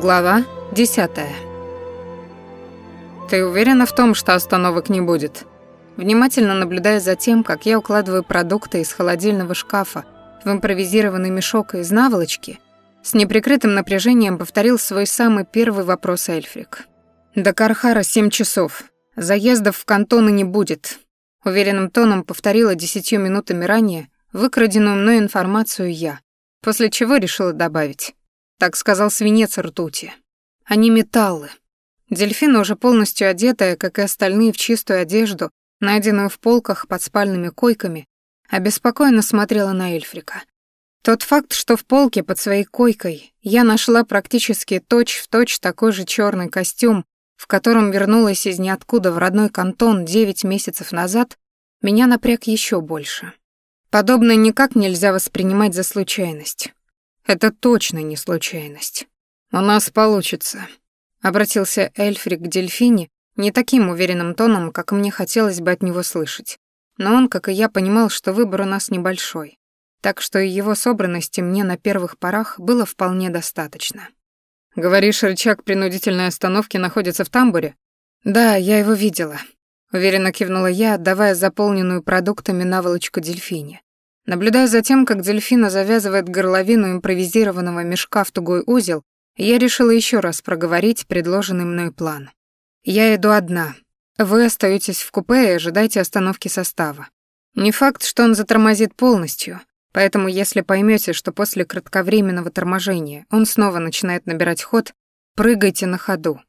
Глава 10. Ты уверена в том, что остановок не будет? Внимательно наблюдая за тем, как я укладываю продукты из холодильного шкафа в импровизированный мешок из наволочки, с неприкрытым напряжением повторил свой самый первый вопрос Эльфрик. До Кархара семь часов. Заездов в кантоны не будет. Уверенным тоном повторила десятью минутами ранее выкраденную мной информацию я, после чего решила добавить. Так сказал свинец ртути. Они металлы. Дельфина, уже полностью одетая, как и остальные в чистую одежду, найденную в полках под спальными койками, обеспокоенно смотрела на Эльфрика. Тот факт, что в полке под своей койкой я нашла практически точь-в-точь точь такой же черный костюм, в котором вернулась из ниоткуда в родной кантон девять месяцев назад, меня напряг еще больше. Подобное никак нельзя воспринимать за случайность. Это точно не случайность. У нас получится, обратился Эльфрик к Дельфине не таким уверенным тоном, как мне хотелось бы от него слышать. Но он, как и я, понимал, что выбор у нас небольшой. Так что его собранности мне на первых порах было вполне достаточно. «Говоришь, рычаг принудительной остановки находится в тамбуре?» «Да, я его видела», — уверенно кивнула я, отдавая заполненную продуктами наволочку дельфине. Наблюдая за тем, как дельфина завязывает горловину импровизированного мешка в тугой узел, я решила еще раз проговорить предложенный мной план. «Я иду одна. Вы остаетесь в купе и ожидайте остановки состава. Не факт, что он затормозит полностью, поэтому если поймете, что после кратковременного торможения он снова начинает набирать ход, прыгайте на ходу.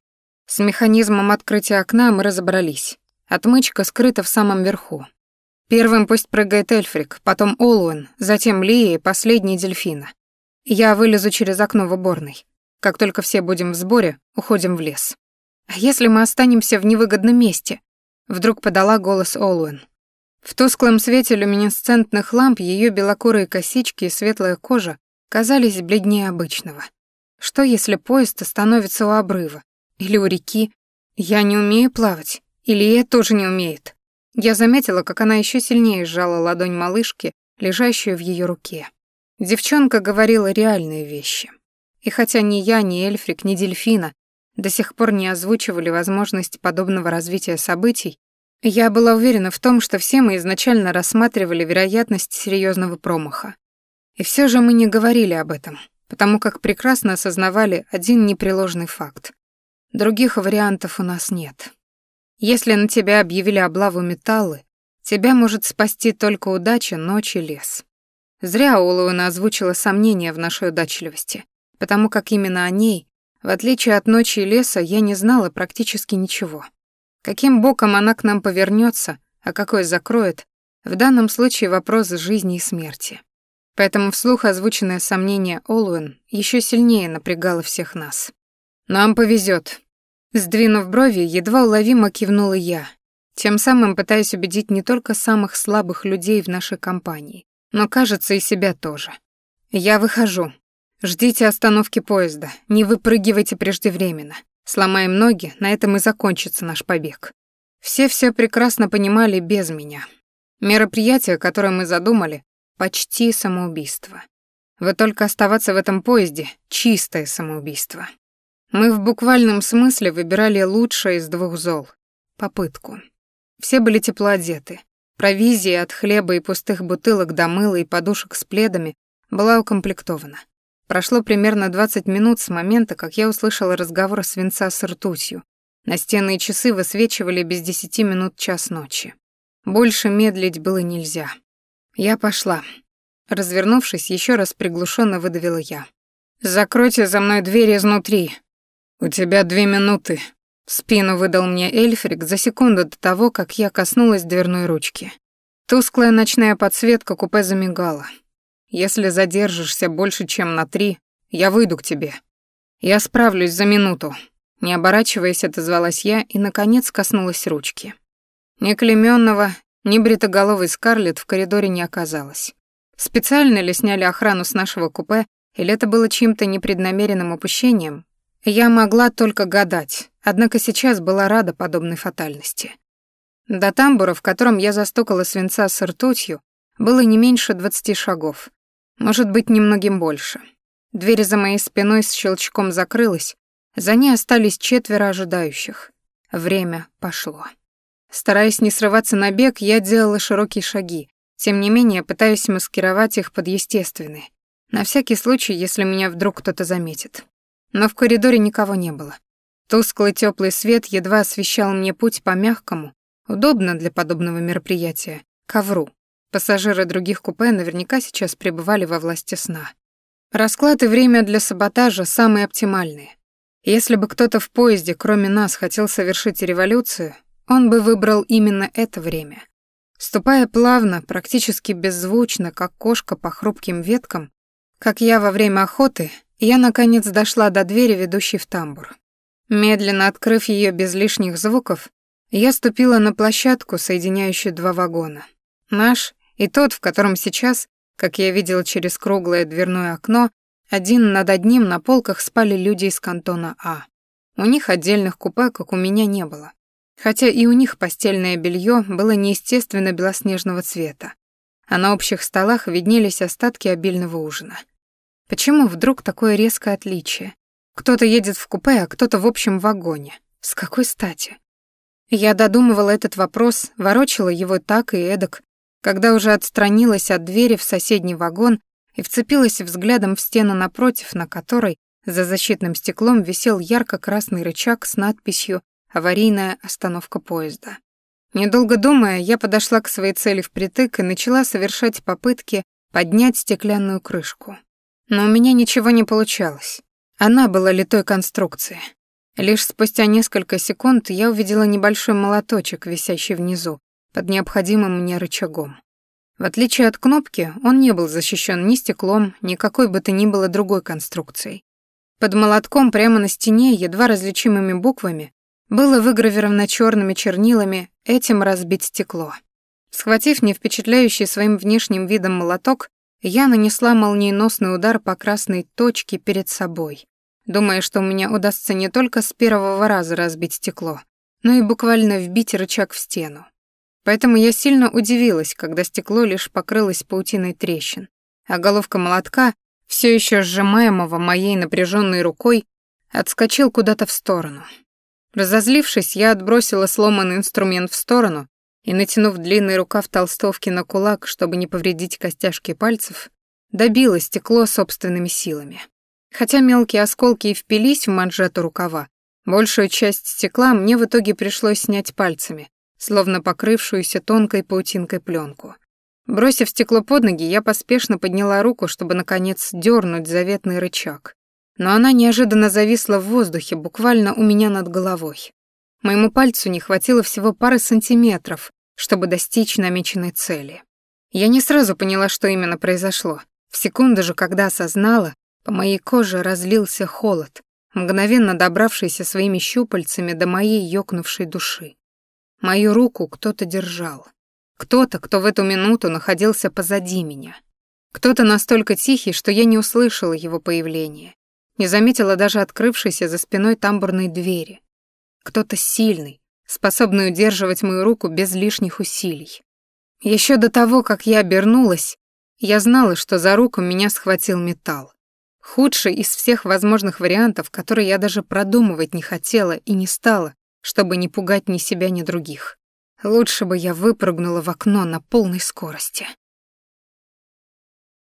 С механизмом открытия окна мы разобрались. Отмычка скрыта в самом верху. Первым пусть прыгает Эльфрик, потом Олуэн, затем Лия и последний Дельфина. Я вылезу через окно в уборной. Как только все будем в сборе, уходим в лес. А если мы останемся в невыгодном месте? Вдруг подала голос Олуэн. В тусклом свете люминесцентных ламп ее белокурые косички и светлая кожа казались бледнее обычного. Что если поезд остановится у обрыва? Или у реки? Я не умею плавать. Или я тоже не умеет. Я заметила, как она еще сильнее сжала ладонь малышки, лежащую в ее руке. Девчонка говорила реальные вещи. И хотя ни я, ни Эльфрик, ни Дельфина до сих пор не озвучивали возможность подобного развития событий, я была уверена в том, что все мы изначально рассматривали вероятность серьезного промаха. И все же мы не говорили об этом, потому как прекрасно осознавали один непреложный факт. Других вариантов у нас нет. Если на тебя объявили облаву металлы, тебя может спасти только удача, ночь и лес. Зря Олуэна озвучила сомнения в нашей удачливости, потому как именно о ней, в отличие от ночи и леса, я не знала практически ничего. Каким боком она к нам повернется, а какой закроет, в данном случае вопрос жизни и смерти. Поэтому вслух озвученное сомнение Олуэн еще сильнее напрягало всех нас. «Нам повезет, Сдвинув брови, едва уловимо кивнула я, тем самым пытаясь убедить не только самых слабых людей в нашей компании, но, кажется, и себя тоже. Я выхожу. Ждите остановки поезда, не выпрыгивайте преждевременно. Сломаем ноги, на этом и закончится наш побег. Все все прекрасно понимали без меня. Мероприятие, которое мы задумали, почти самоубийство. Вот только оставаться в этом поезде — чистое самоубийство. Мы в буквальном смысле выбирали лучшее из двух зол — попытку. Все были тепло одеты. Провизия от хлеба и пустых бутылок до мыла и подушек с пледами была укомплектована. Прошло примерно 20 минут с момента, как я услышала разговор свинца с ртутью. Настенные часы высвечивали без десяти минут час ночи. Больше медлить было нельзя. Я пошла. Развернувшись, еще раз приглушенно выдавила я. «Закройте за мной дверь изнутри», «У тебя две минуты», — в спину выдал мне Эльфрик за секунду до того, как я коснулась дверной ручки. Тусклая ночная подсветка купе замигала. «Если задержишься больше, чем на три, я выйду к тебе. Я справлюсь за минуту». Не оборачиваясь, отозвалась я и, наконец, коснулась ручки. Ни клемённого, ни бритоголовой Скарлетт в коридоре не оказалось. Специально ли сняли охрану с нашего купе, или это было чьим-то непреднамеренным упущением, я могла только гадать, однако сейчас была рада подобной фатальности. До тамбура, в котором я застукала свинца с ртутью, было не меньше двадцати шагов. Может быть, немногим больше. Дверь за моей спиной с щелчком закрылась, За ней остались четверо ожидающих. Время пошло. Стараясь не срываться на бег, я делала широкие шаги, тем не менее пытаясь маскировать их под естественные, на всякий случай, если меня вдруг кто-то заметит. Но в коридоре никого не было. Тусклый теплый свет едва освещал мне путь по мягкому, удобно для подобного мероприятия, ковру. Пассажиры других купе наверняка сейчас пребывали во власти сна. Расклад и время для саботажа самые оптимальные. Если бы кто-то в поезде, кроме нас, хотел совершить революцию, он бы выбрал именно это время. Ступая плавно, практически беззвучно, как кошка по хрупким веткам, как я во время охоты, я наконец дошла до двери, ведущей в тамбур. Медленно открыв ее без лишних звуков, я ступила на площадку, соединяющую два вагона. Наш и тот, в котором сейчас, как я видела через круглое дверное окно, один над одним на полках спали люди из кантона А. У них отдельных купе, как у меня, не было. Хотя и у них постельное белье было неестественно белоснежного цвета, а на общих столах виднелись остатки обильного ужина. Почему вдруг такое резкое отличие? Кто-то едет в купе, а кто-то в общем вагоне. С какой стати? Я додумывала этот вопрос, ворочала его так и эдак, когда уже отстранилась от двери в соседний вагон и вцепилась взглядом в стену напротив, на которой за защитным стеклом висел ярко-красный рычаг с надписью «Аварийная остановка поезда». Недолго думая, я подошла к своей цели впритык и начала совершать попытки поднять стеклянную крышку. Но у меня ничего не получалось. Она была литой конструкции. Лишь спустя несколько секунд я увидела небольшой молоточек, висящий внизу, под необходимым мне рычагом. В отличие от кнопки, он не был защищен ни стеклом, ни какой бы то ни было другой конструкцией. Под молотком прямо на стене, едва различимыми буквами, было выгравировано черными чернилами «Этим разбить стекло». Схватив не впечатляющий своим внешним видом молоток, я нанесла молниеносный удар по красной точке перед собой, думая, что у меня удастся не только с первого раза разбить стекло, но и буквально вбить рычаг в стену. Поэтому я сильно удивилась, когда стекло лишь покрылось паутиной трещин, а головка молотка, все еще сжимаемого моей напряженной рукой, отскочил куда-то в сторону. Разозлившись, я отбросила сломанный инструмент в сторону и, натянув длинный рукав толстовки на кулак, чтобы не повредить костяшки пальцев, добила стекло собственными силами. Хотя мелкие осколки и впились в манжету рукава, большую часть стекла мне в итоге пришлось снять пальцами, словно покрывшуюся тонкой паутинкой пленку. Бросив стекло под ноги, я поспешно подняла руку, чтобы, наконец, дернуть заветный рычаг. Но она неожиданно зависла в воздухе, буквально у меня над головой. Моему пальцу не хватило всего пары сантиметров, чтобы достичь намеченной цели. Я не сразу поняла, что именно произошло. В секунду же, когда осознала, по моей коже разлился холод, мгновенно добравшийся своими щупальцами до моей ёкнувшей души. Мою руку кто-то держал. Кто-то, кто в эту минуту находился позади меня. Кто-то настолько тихий, что я не услышала его появления. Не заметила даже открывшейся за спиной тамбурной двери. Кто-то сильный, способный удерживать мою руку без лишних усилий. Еще до того, как я обернулась, я знала, что за руку меня схватил металл. Худший из всех возможных вариантов, который я даже продумывать не хотела и не стала, чтобы не пугать ни себя, ни других. Лучше бы я выпрыгнула в окно на полной скорости.